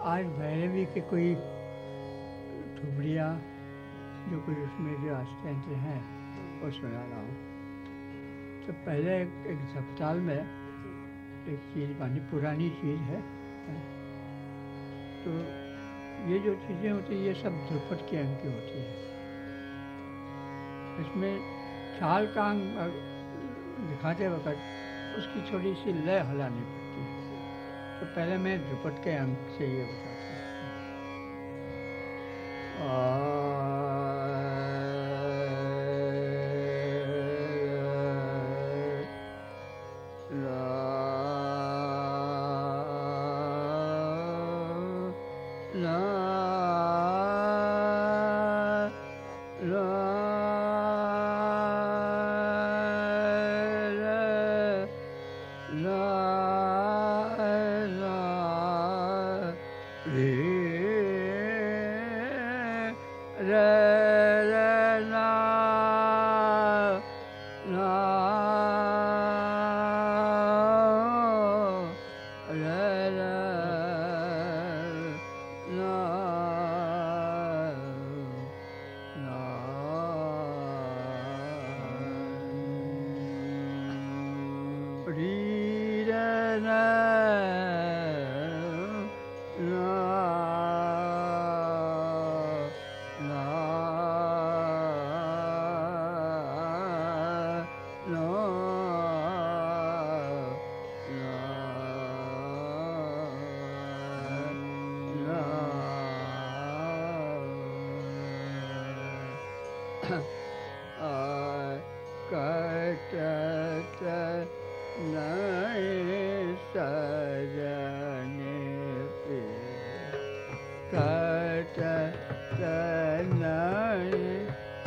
आज भैरवी के कोई ठुमड़ियाँ जो कोई उसमें जो अस्टेंट हैं वो सुना रहा हूँ। तो पहले एक, अस्पताल में एक चीज़ मानी पुरानी चीज़ है। तो ये जो चीज़ें होती हैं ये सब ध्रुपद के अंग की होती है। इसमें छाल का अंग दिखाते वक्त उसकी छोटी सी लय हलानी तो पहले मैं झुपट के अंक से ये बताता हूँ।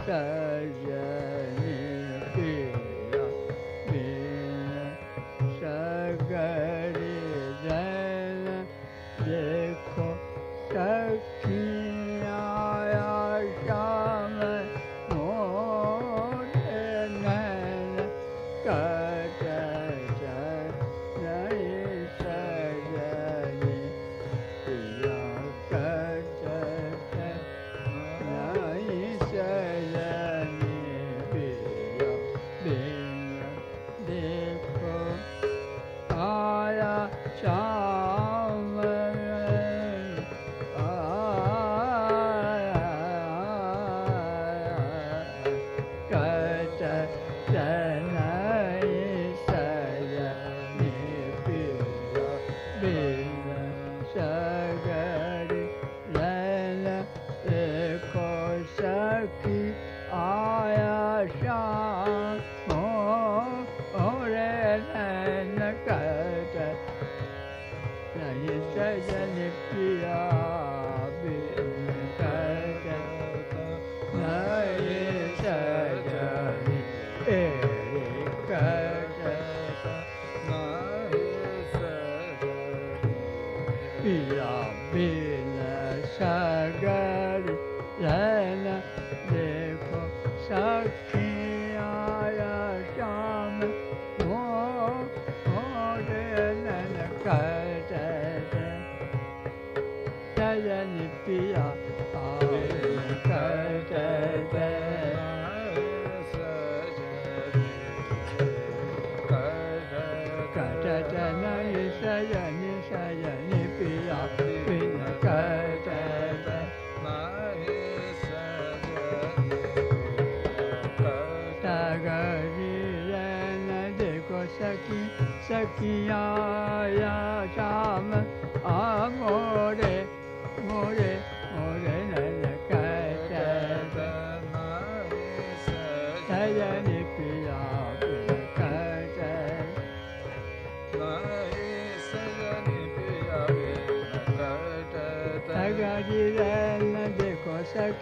च पिगरी न दे को सखी सख्याया शाम आ मोरे मोरे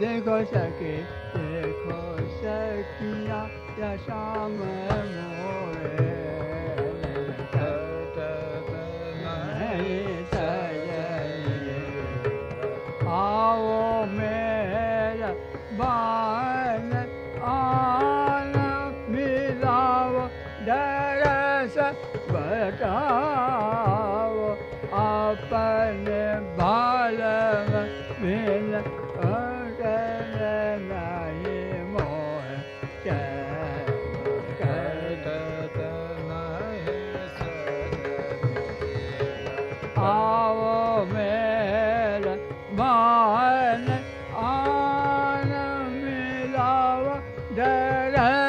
देखो सके देखो सखिया या श्याम मोरे आओ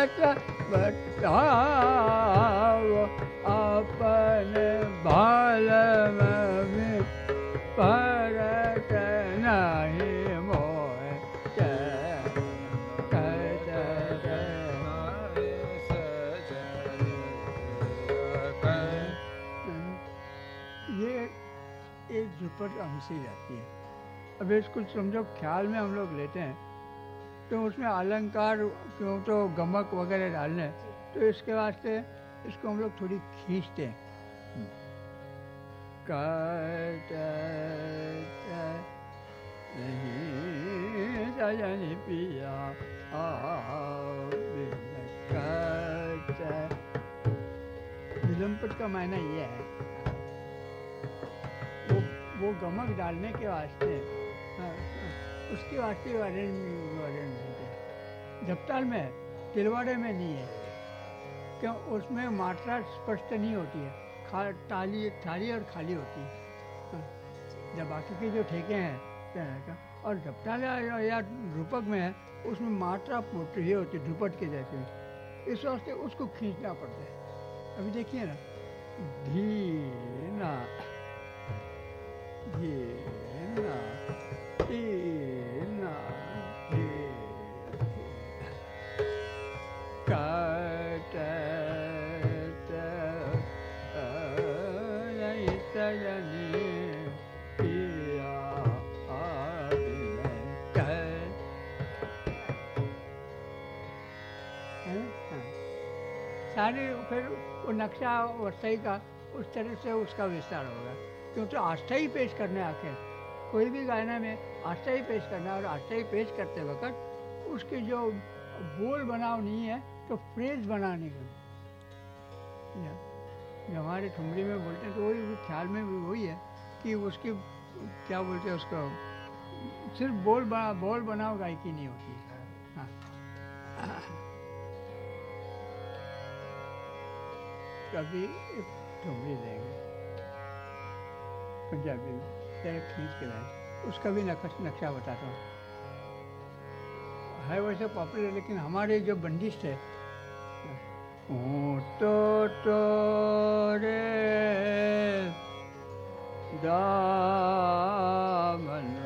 दरस बताओ अपने बाल में परत नहीं मोह। ये एक झुपट हमसी जाती है। अब इसको समझो, ख्याल में हम लोग लेते हैं। तो उसमें अलंकार क्यों तो गमक वगैरह डालने तो इसके वास्ते इसको हम लोग थोड़ी खींचते हैं नहीं पिया विलम्पट का मायना यह है वो वो गमक डालने के वास्ते हाँ, हाँ, उसके वास्ते वर्णन है जपताल में तिलवाड़े में नहीं है। क्यों? उसमें मात्रा स्पष्ट नहीं होती है। खा ताली थाली और खाली होती है। हाँ, जब बाकी के जो ठेके हैं का और जपताल या, या, या रूपक में है उसमें मात्रा मोटी होती है ध्रुपट के जैसे। इस वास्ते उसको खींचना पड़ता है। अभी देखिए ना धीना धीना सारे फिर वो नक्शा वस्तई का, उस तरह से उसका विस्तार होगा। क्योंकि तो अस्थाई पेश करने आखिर कोई भी गाना में अस्थाई पेश करना और अस्थाई पेश करते वक्त उसके जो बोल बनाव नहीं है तो फ्रेज बनाने का जो हमारे ठुमरी में बोलते हैं तो वही ख्याल में भी वही है कि उसकी, क्या बोलते हैं उसको, सिर्फ़ बोल बना, बोल बनाओ गायकी नहीं होती। है। कभी ठुमरी देंगे पंजाबी में। खींच के लाए। उसका भी नक्श, नक्शा बताता हूँ। है वैसे पॉपुलर लेकिन हमारे जो बंदिश है तो तो रे दामनवा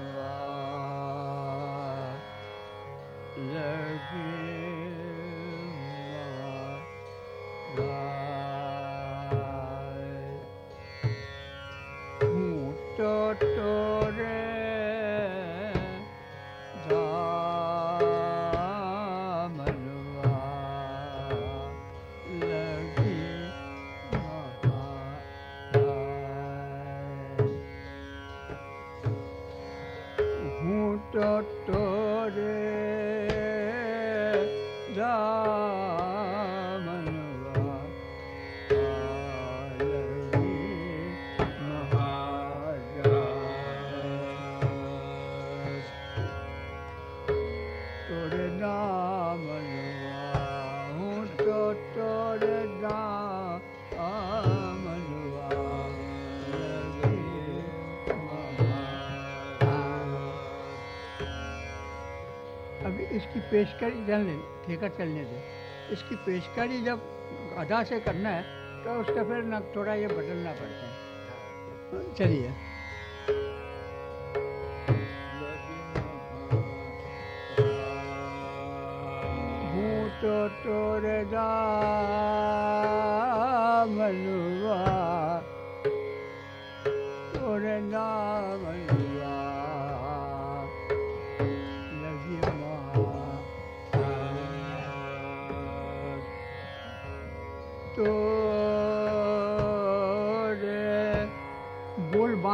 पेशकारी चलने ठेका चलने दे। इसकी पेशकारी जब अदा से करना है तो उसका फिर ना थोड़ा ये बदलना पड़ता है। चलिए। तो तोर दामनुआ तोरे दामनु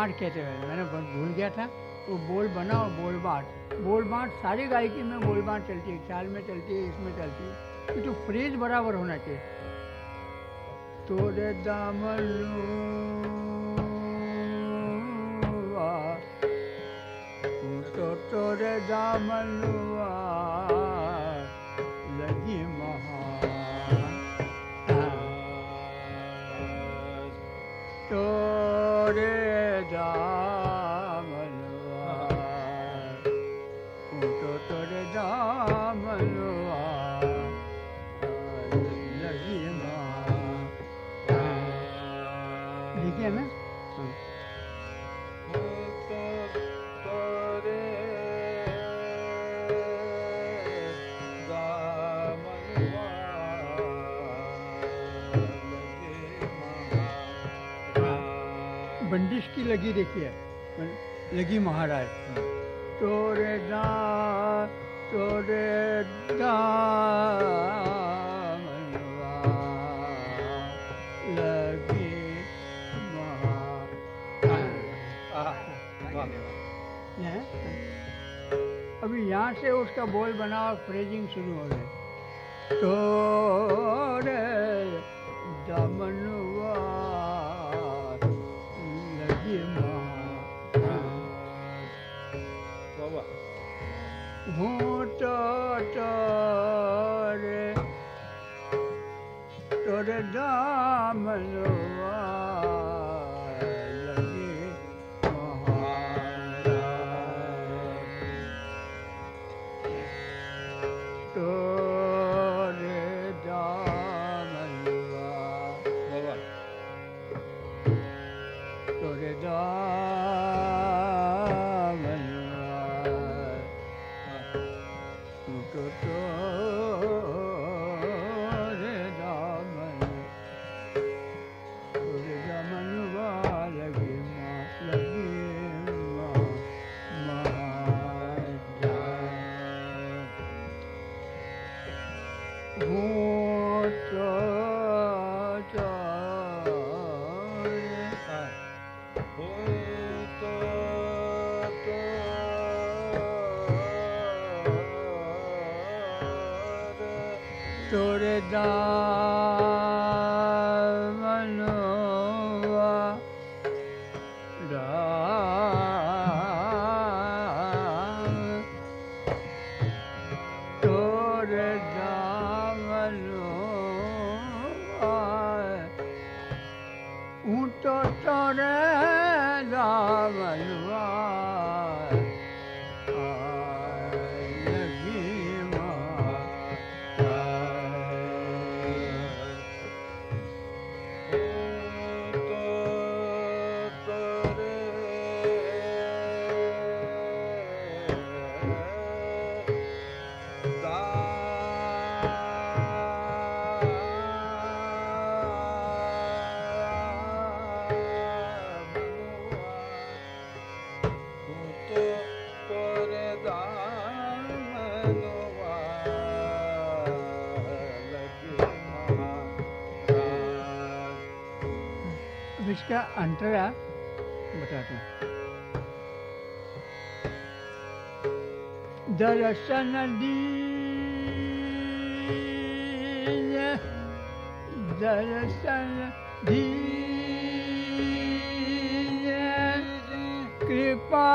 बाँट कहते हैं मैंने भूल गया था। वो बोल बना और बोल बाँट। बोल बाँट सारी गायकी में बोल बाँट चलती है ख्याल में चलती है इसमें चलती। है तो फ्रेज बराबर होना चाहिए। तोरे दामनुआ तो तोरे दामनुआ लगी देखिए। लगी महाराज। तोरे दा तोरे दामनवा लगी महा- अभी यहाँ से उसका बोल बना और फ्रेजिंग शुरू हो गई तोरे दमनुआ घूट तोरे तोरे अब इसका अंतरा बताते हैं। दर्शन दीन दर्शन दीन कृपा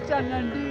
मारा दर्शन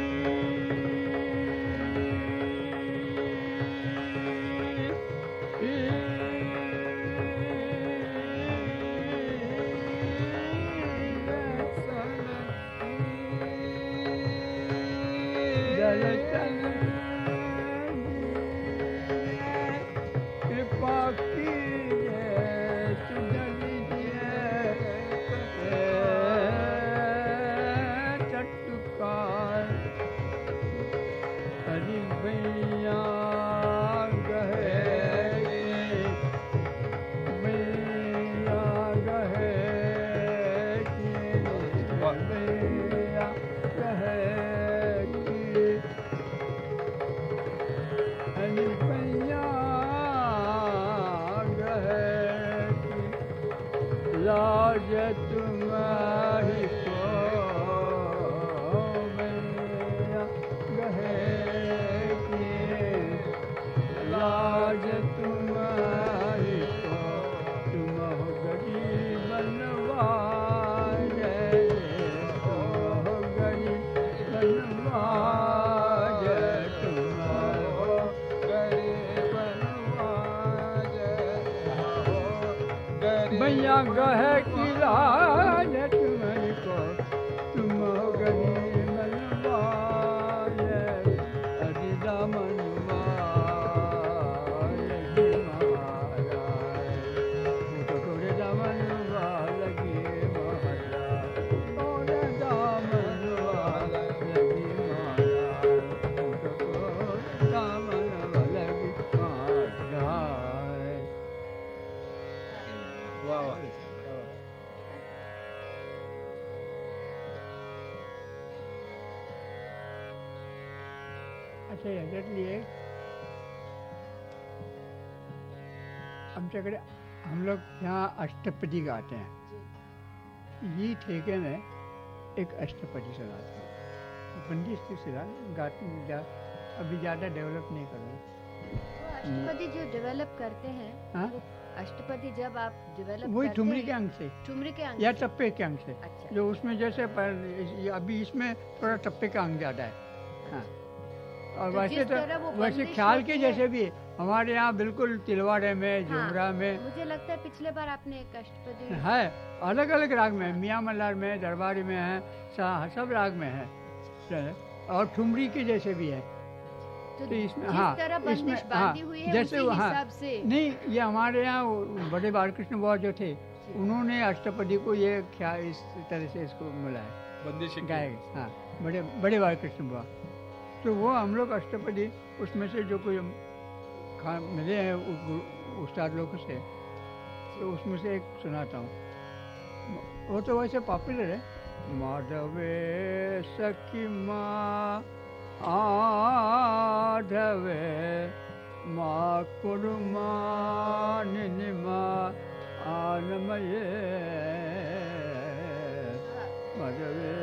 आमच्याकडे हम लोग यहाँ अष्टपदी गाते हैं ये ठेके में एक अष्टपदी सुनाता हूँ। बंदी सिलसिला गाती जा, अभी ज़्यादा डेवलप नहीं कर रहा। अष्टपदी जो डेवलप करते हैं हाँ? अष्टपदी जब आप डेवलप वही ठुमरी के अंग से। ठुमरी के अंग या टप्पे के अंग से। अच्छा। जो उसमें जैसे पर अभी इसमें थोड़ा टप्पे का अंग ज़्यादा है। हाँ। और तो वैसे तो वैसे ख्याल के जैसे भी है। हमारे यहाँ बिल्कुल तिलवाड़े में हाँ। झुमरा में मुझे लगता है पिछले बार आपने एक है अलग अलग राग में मियाँ मल्लार में दरबारी में है सब राग में है। तो- और ठुमरी के जैसे भी है। तो तो इसमें हाँ तरह इसमें हाँ बांधी हुई है जैसे हाँ, से। नहीं ये हमारे यहाँ बड़े बालकृष्ण बुआ जो थे उन्होंने अष्टपदी को ये ख्याल इस तरह से इसको मिला है। बंदिश गाए हाँ बड़े बड़े बालकृष्ण बुआ तो वो हम लोग अष्टपदी उसमें से जो कोई खा, मिले हैं उस्ताद लोग से तो उसमें से एक सुनाता हूँ। वो तो वैसे पॉपुलर है। माधवे सखी माँ, आधवे माँ कुरुमा निमा आनमये। मधवे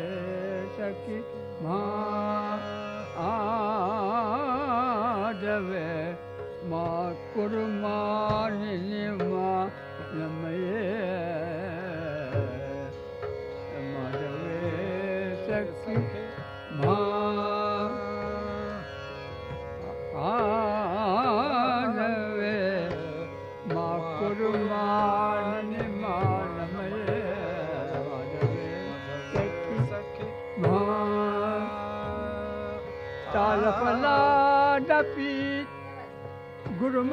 सखी माँ, आधवे मा कुर्म मां सखी। मां सारसूं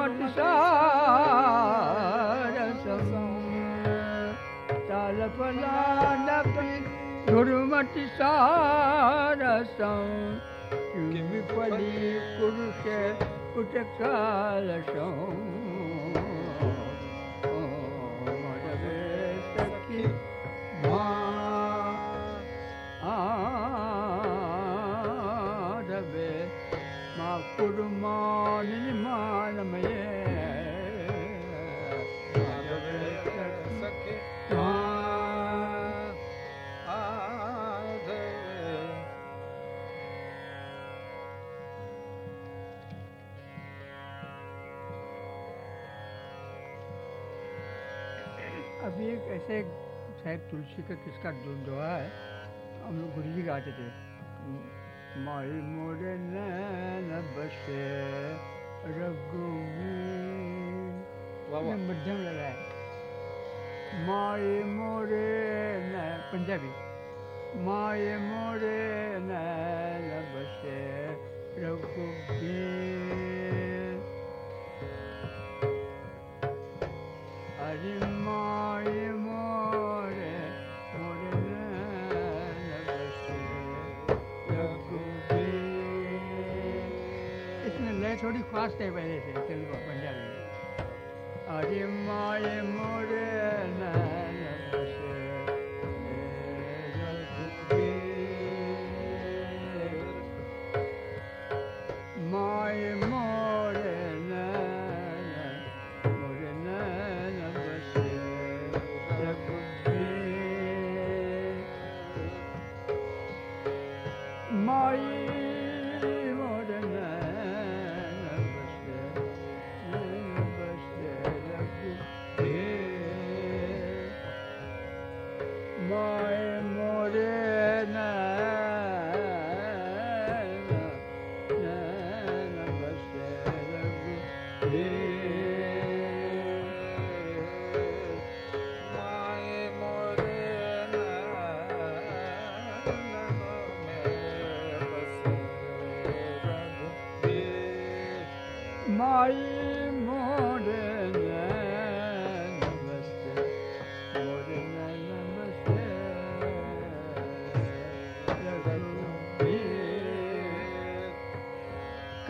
गुरमट सारस सारसिपली पुरुष पुट कालस तुलसी का किसका दो दोहा है? हम लोग गुरु जी गाते थे। माई मोरे नैन बसे मध्यम लगा है। माए मोरे न पंजाबी। माए मोरे नैन बसे रघुबीर अरे थोड़ी फास्ट है पहले से तेलुगु पंजाबी में अरे माए मोरे नैन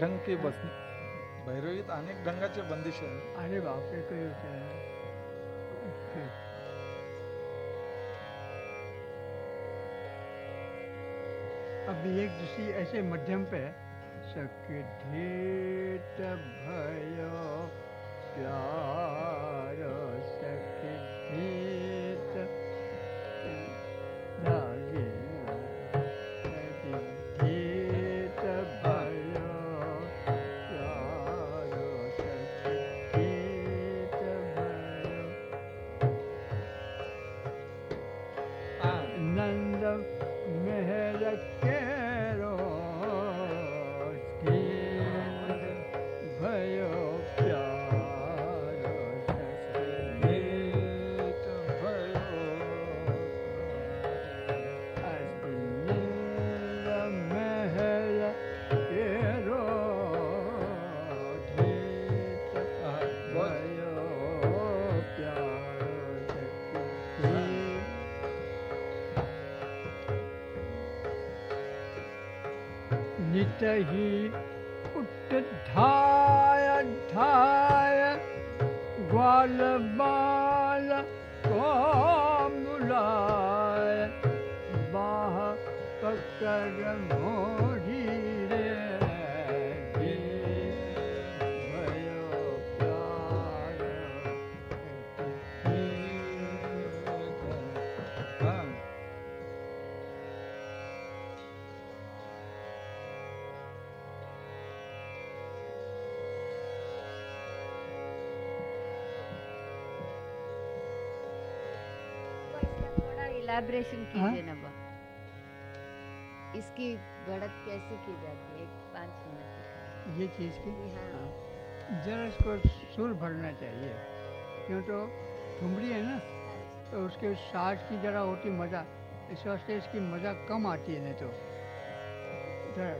ढंग के बस भैरवीत अनेक ढंगाचे बंदिश आहे अरे बाप रे कोई होता है? अब एक दूसरी ऐसे मध्यम पे सखीत भयो, प्यार सखीत नहीं हाँ? कीजिए ना बा। इसकी बढ़त कैसे की जाती है? पाँच मिनट ये चीज़ की? हाँ। हाँ। जरा इसको सुर भरना चाहिए। क्यों तो ठुमरी है ना? तो उसके साज की जरा होती मज़ा। इस वास्ते इसकी मज़ा कम आती है नहीं तो। जरा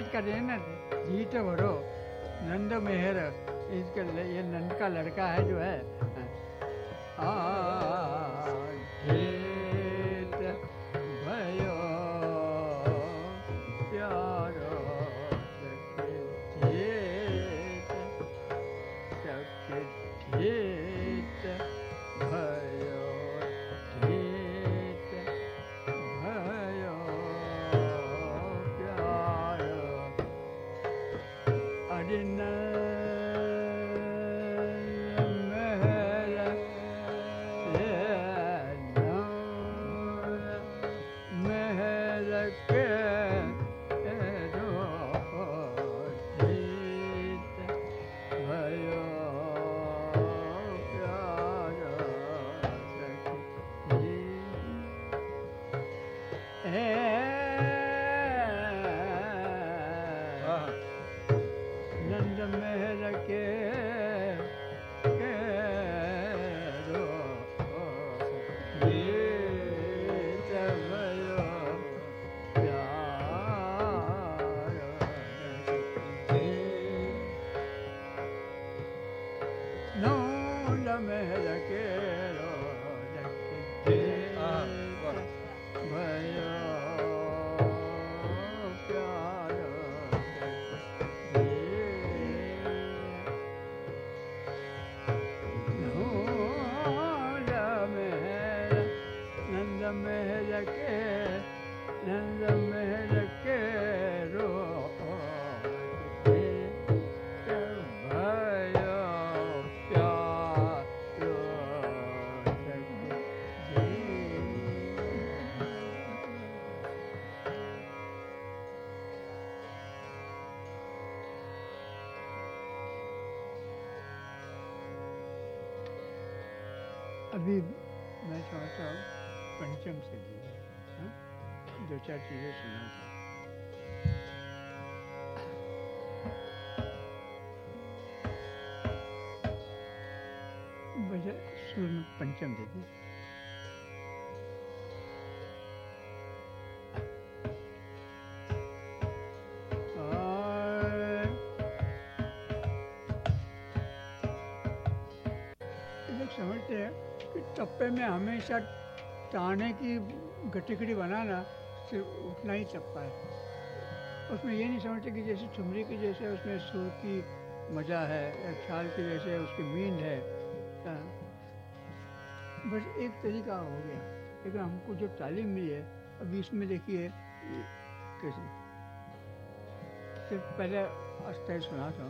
शिकायत कर रहे हैं ना जीत भरो नंद मेहर इसके ये नंद का लड़का है जो है। आ, अभी मैं चाहता हूँ पंचम से भी हाँ? दो चार चीज़ें सुना था पंचम दे टप्पे में हमेशा ताने की गटिकड़ी बनाना सिर्फ़ उतना ही टप्पा है। उसमें ये नहीं समझते कि जैसे ठुमरी की जैसे उसमें सुर की मज़ा है, या ख्याल की जैसे उसकी मींद है। हाँ। बस एक तरीका हो गया। लेकिन हमको जो तालीम मिली है, अभी इसमें देखिए कैसे? सिर्फ़ पहले अस्थाई सुना था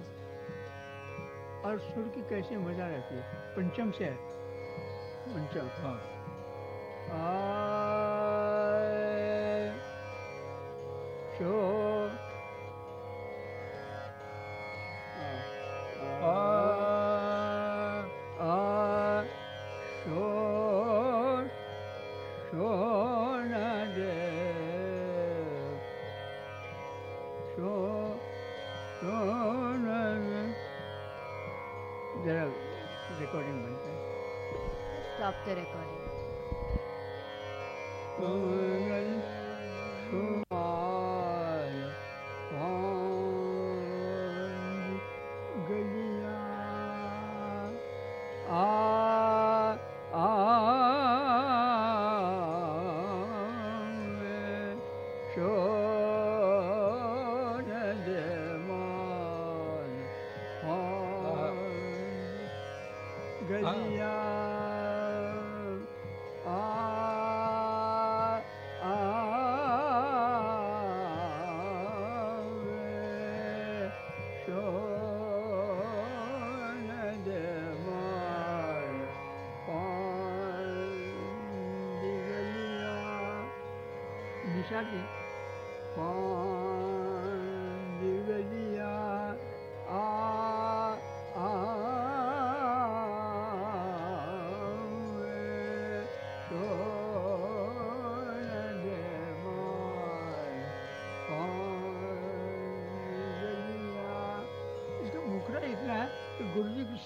और सुर की कैसे मज़ा रहती है। पंचम से है। पंचम हाँ आय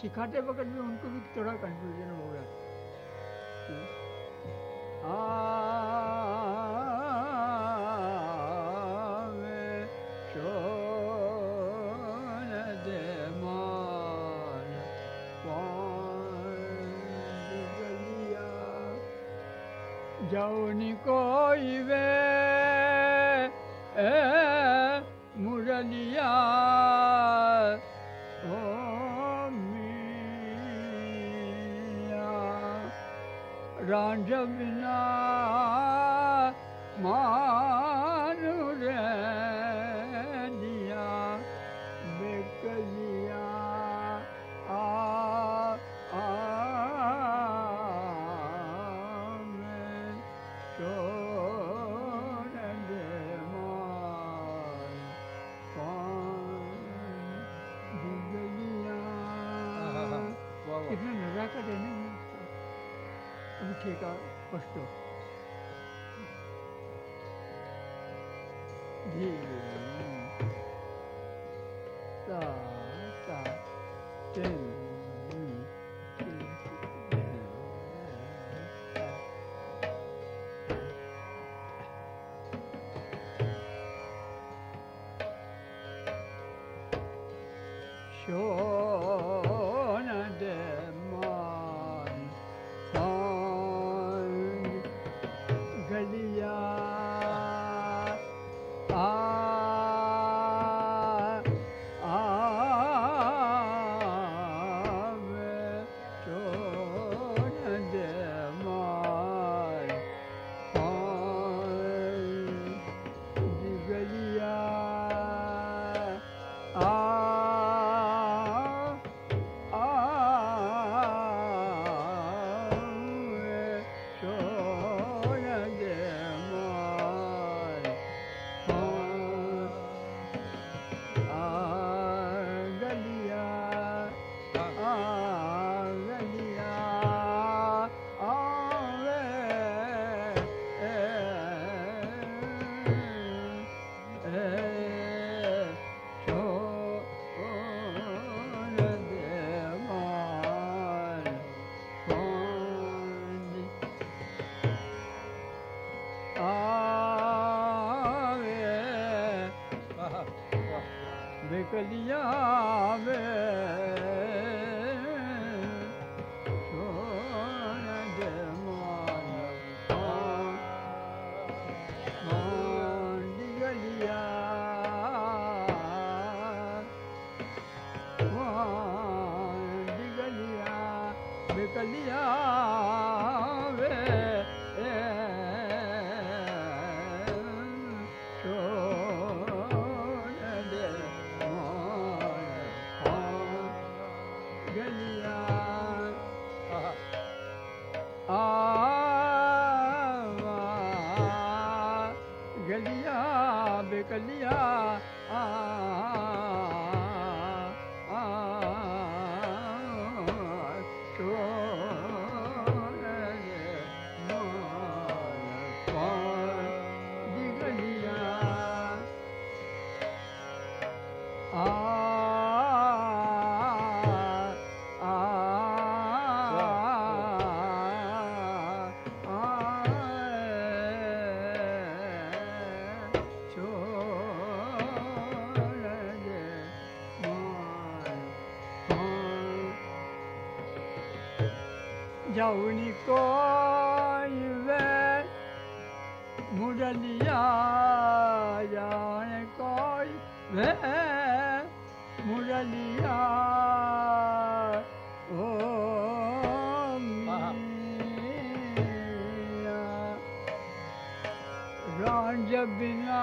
सिखाते वक्त भी उनको भी थोड़ा कंफ्यूजन हो गया आ में शोन दे मान पांडलिया जौनी कोई वे ए मुरलिया बिना मानु जाऊनी कोई वे मुरलिया जाने कोई वे मुरलिया ओ रांझ बिना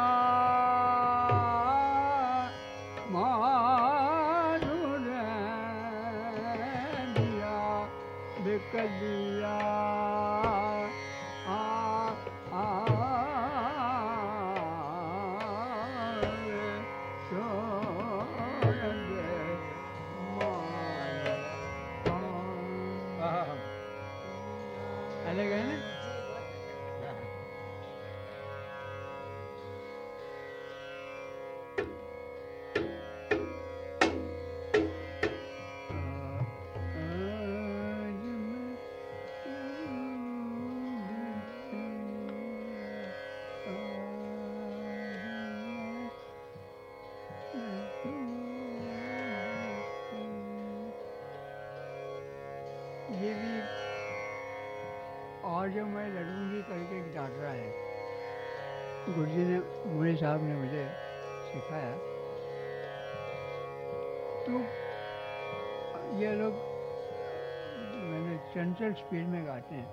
मैंने स्पीड में गाते हैं।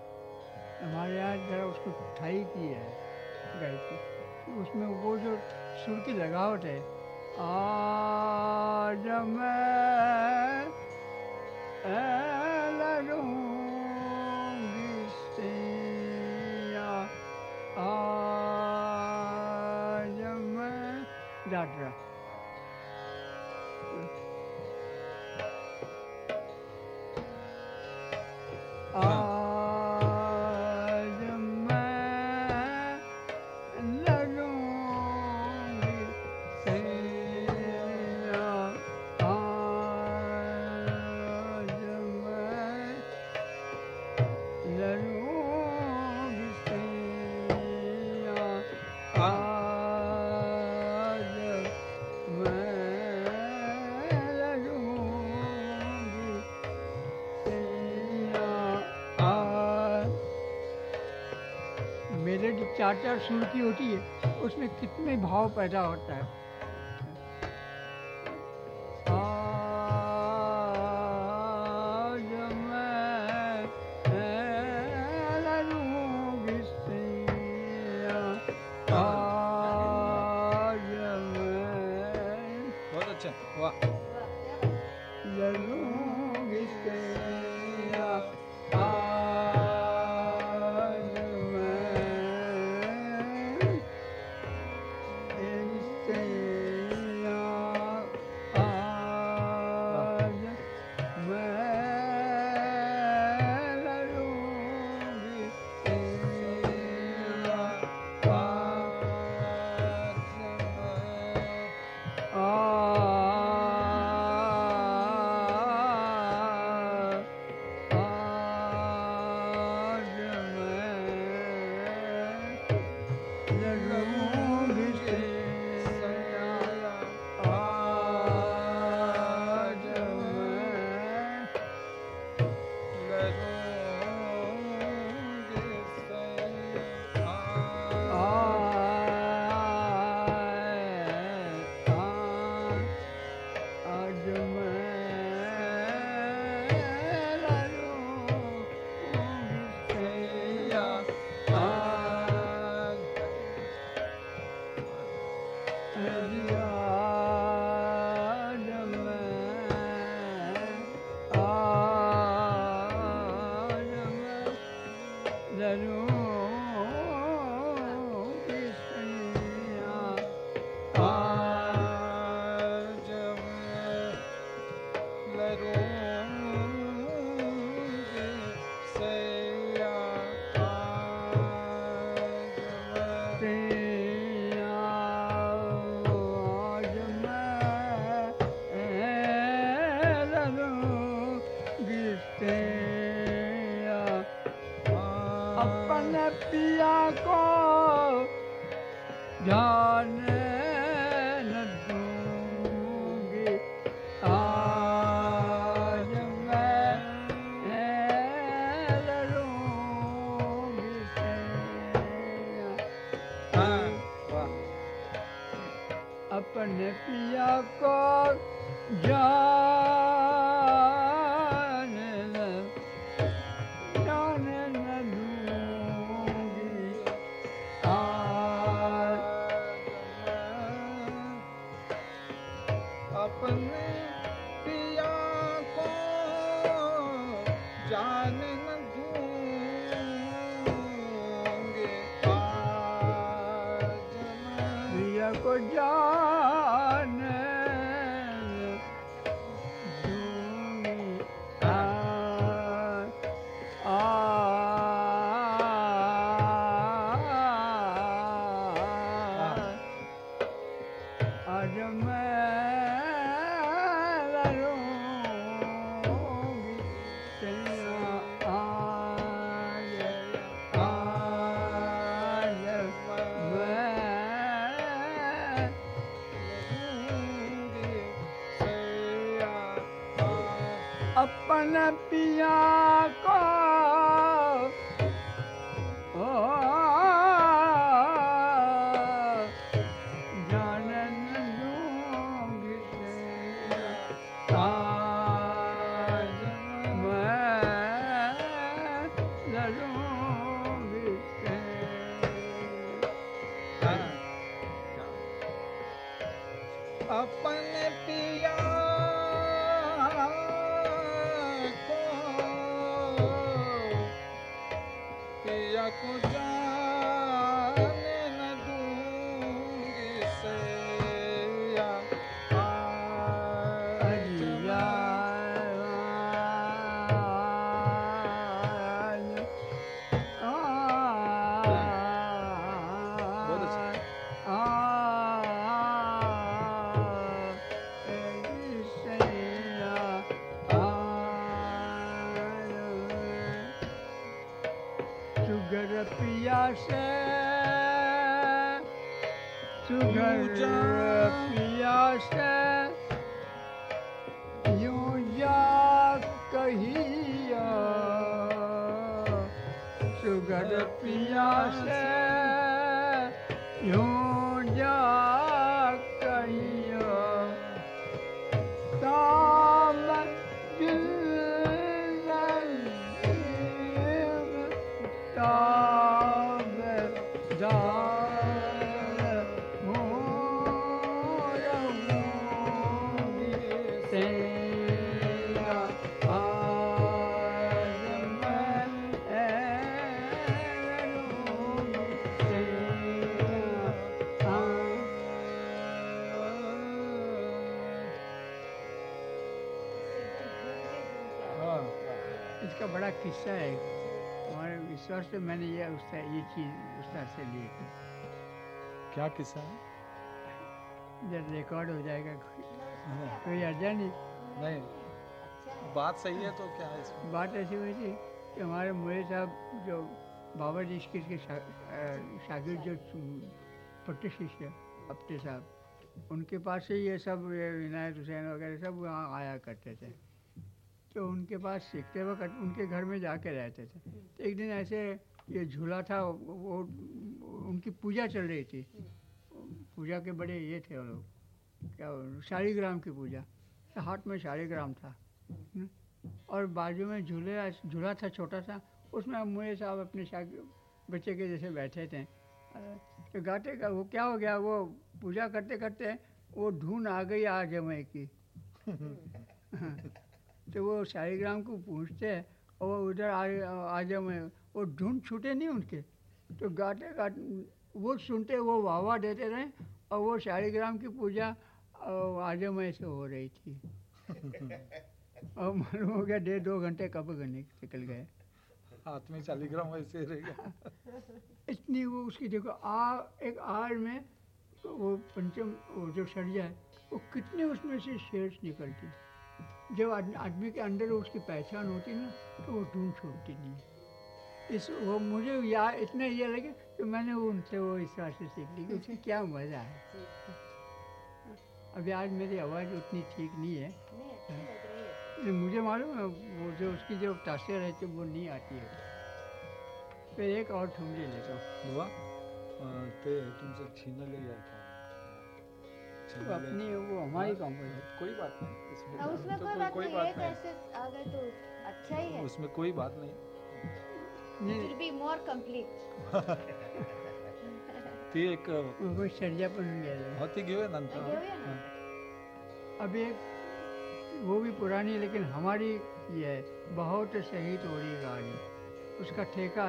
हमारे यहाँ जरा उसको ठाई की है गायकी तो उसमें वो जो सुर की लगावट है, आज मैं लड़ूँगी आज मैं डांट रहा चार चार सुर की होती है उसमें कितने भाव पैदा होता है। अपन पिया को पिया से सुगर से मैंने ये उसका ये चीज़ उस तरह से ली थी। क्या किस्सा है? जब रिकॉर्ड हो जाएगा कोई। कोई अर्जा नहीं। नहीं। बात सही है तो क्या है इसमें? बात ऐसी हुई थी कि हमारे मोए साहब जो बाबा जी के शागिर्द जो पट्टे शिष्य अपटे साहब उनके पास से ये सब विनायक हुसैन वगैरह सब वहाँ आया करते थे। तो उनके पास सीखते वक्त उनके घर में जाके रहते थे। तो एक दिन ऐसे ये झूला था वो उनकी पूजा चल रही थी। पूजा के बड़े ये थे वो लोग क्या शालिग्राम की पूजा। तो हाथ में शालिग्राम था। हम्म। और बाजू में झूले झूला था छोटा सा उसमें मुए साहब अपने बच्चे के जैसे बैठे थे। तो गाते का वो क्या हो गया वो पूजा करते करते वो धुन आ गई आ जमे की। तो वो शालिग्राम को पूछते हैं और वो उधर आ आज़म में वो ढूंढ छूटे नहीं उनके। तो गाते गाते वो सुनते वो वाह वाह देते रहे और वो शालिग्राम की पूजा आजमय से हो रही थी। और मालूम हो गया डेढ़ दो घंटे कब गने निकल गए। हाथ में शालिग्राम वैसे रह गया। इतनी वो उसकी देखो आ एक आड़ में वो पंचम वो जो सरिया जाए वो कितने उसमें से शेड्स निकलती जब आदमी के अंदर उसकी पहचान होती है ना तो वो ढूंढ छोड़ती नहीं इस वो मुझे याद इतना ये लगे कि मैंने वो उनसे वो इस तरह से सीख ली कि उसमें क्या मज़ा है। अभी आज मेरी आवाज़ उतनी ठीक नहीं है। नहीं मुझे मालूम है वो जो उसकी जो तासीर रहती है वो नहीं आती है। फिर एक और ठुमरी लेता हूँ बुवा अं, ते तुमचं छिनले आहे तो अपनी वो हमारी कंपनी है कोई बात नहीं इसमें उसमें तो कोई बात नहीं एक नहीं। ऐसे आ गए तो अच्छा ही है। उसमें कोई बात नहीं। नहीं विल बी मोर कंप्लीट ती एक कोई पण गेलं हो ती घेऊया नंतर. हाँ. अब एक वो भी पुरानी है, लेकिन हमारी ये है बहुत सही तोड़ी गाड़ी। उसका ठेका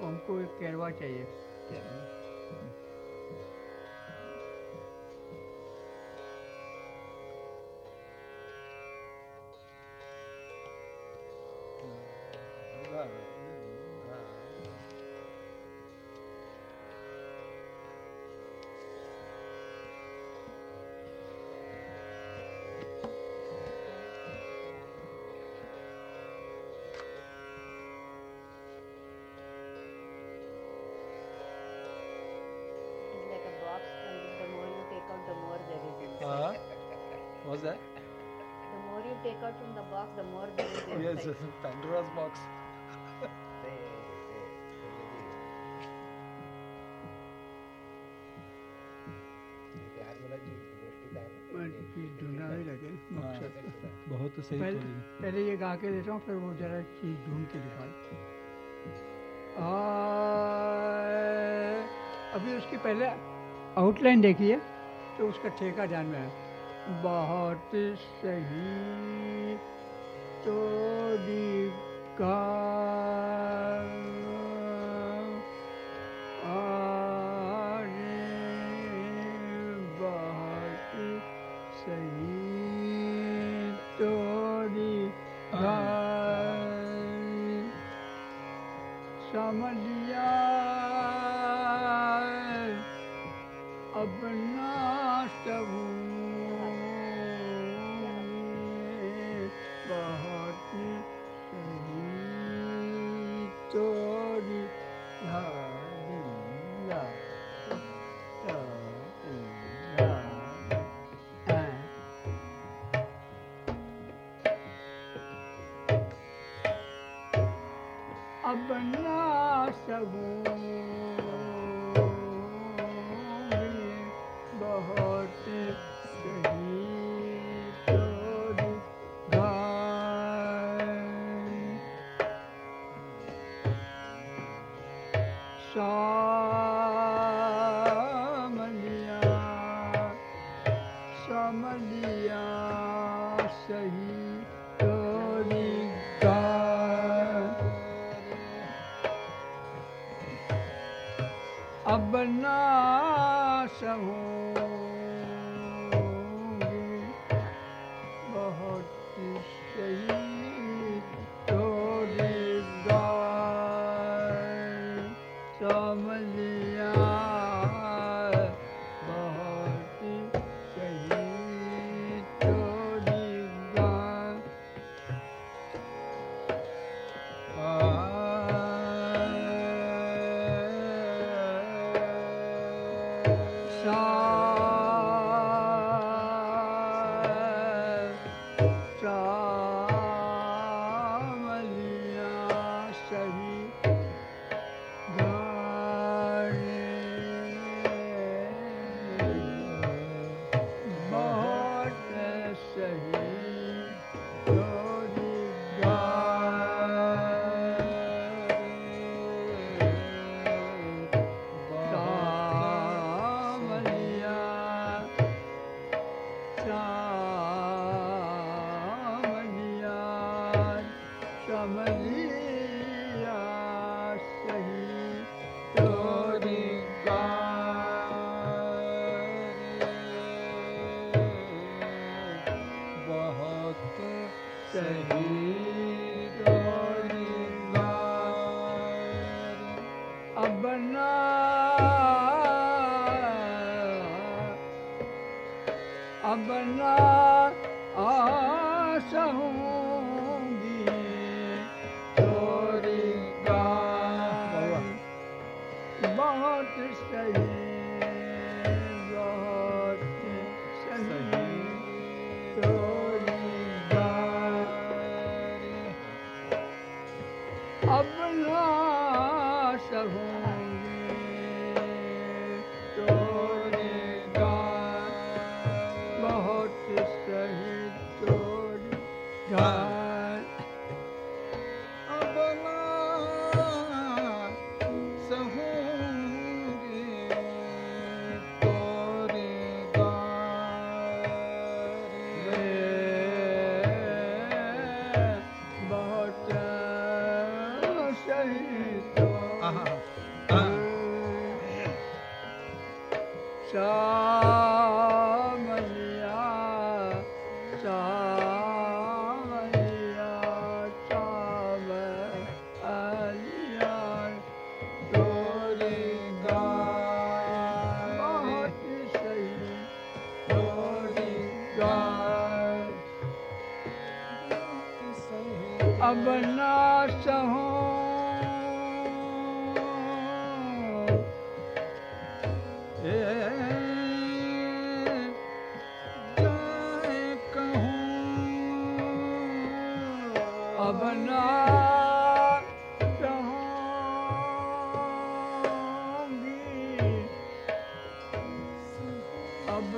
हमको एक कैरवा चाहिए। Yes, inside. Pandora's box. मकसद बहुत सही पहले पहले ये गा के देता हूँ फिर वो जरा चीज़ ढूंढ के दिखा आ, अभी उसकी पहले आउटलाइन देखिए तो उसका ठेका ध्यान में है बहुत सही तो सबू अब ना अब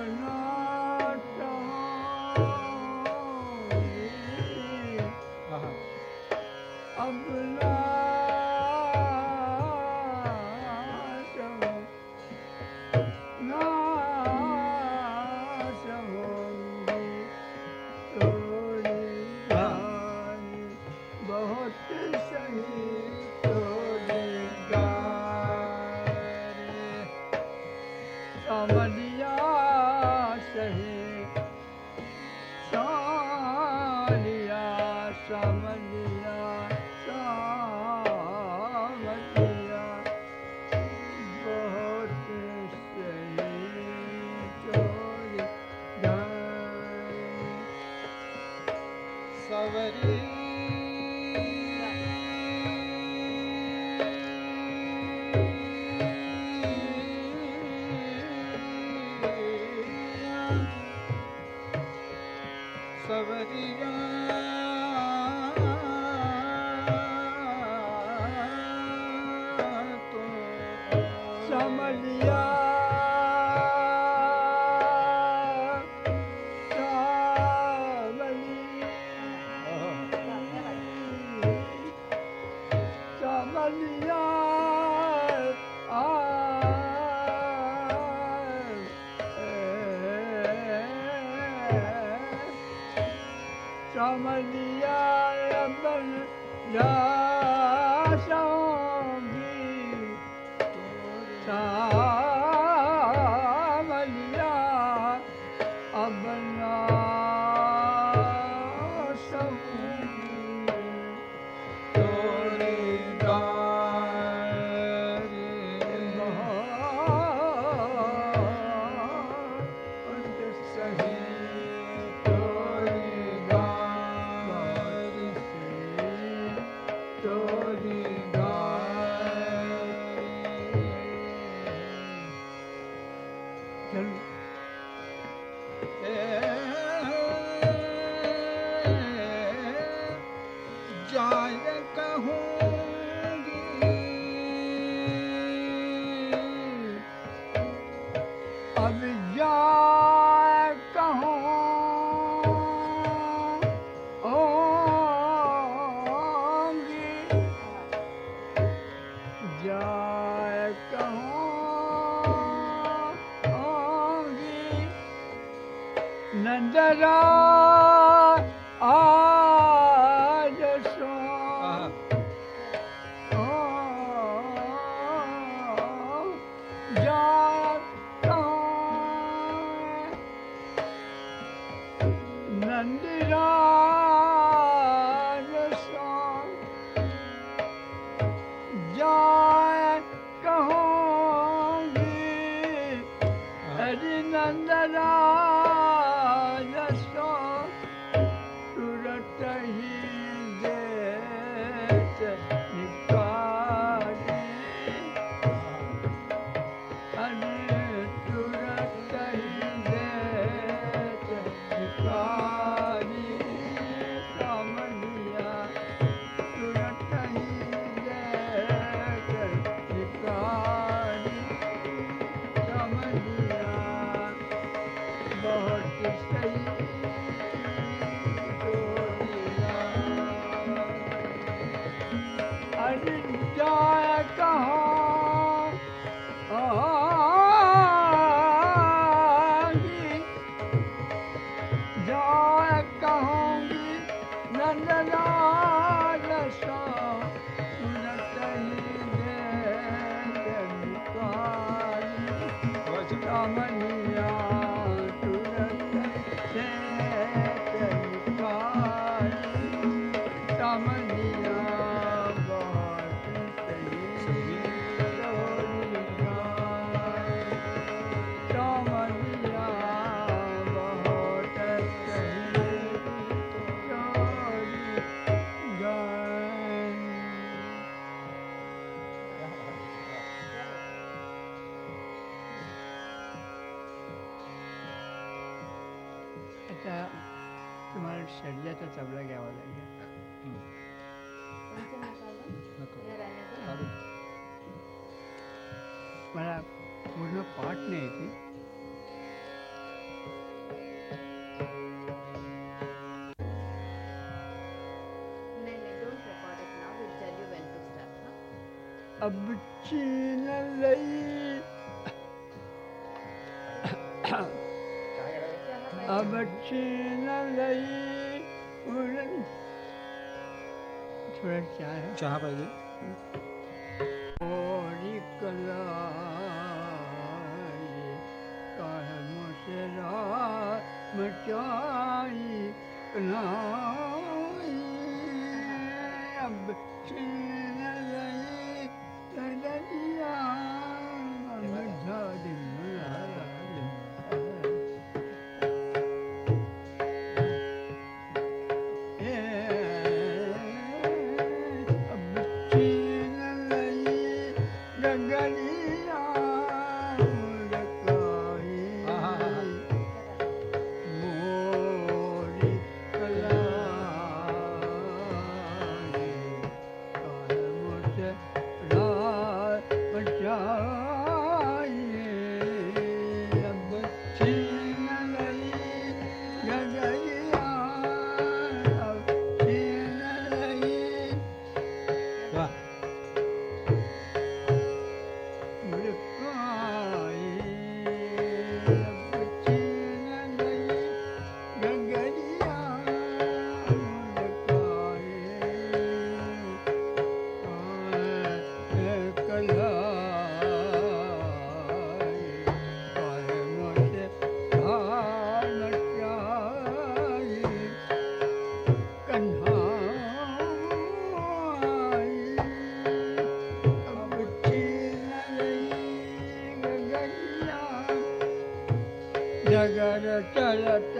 अब चीन लई। अब चीन लई। थोड़ा चाय चाह पाइए। 这，这，这。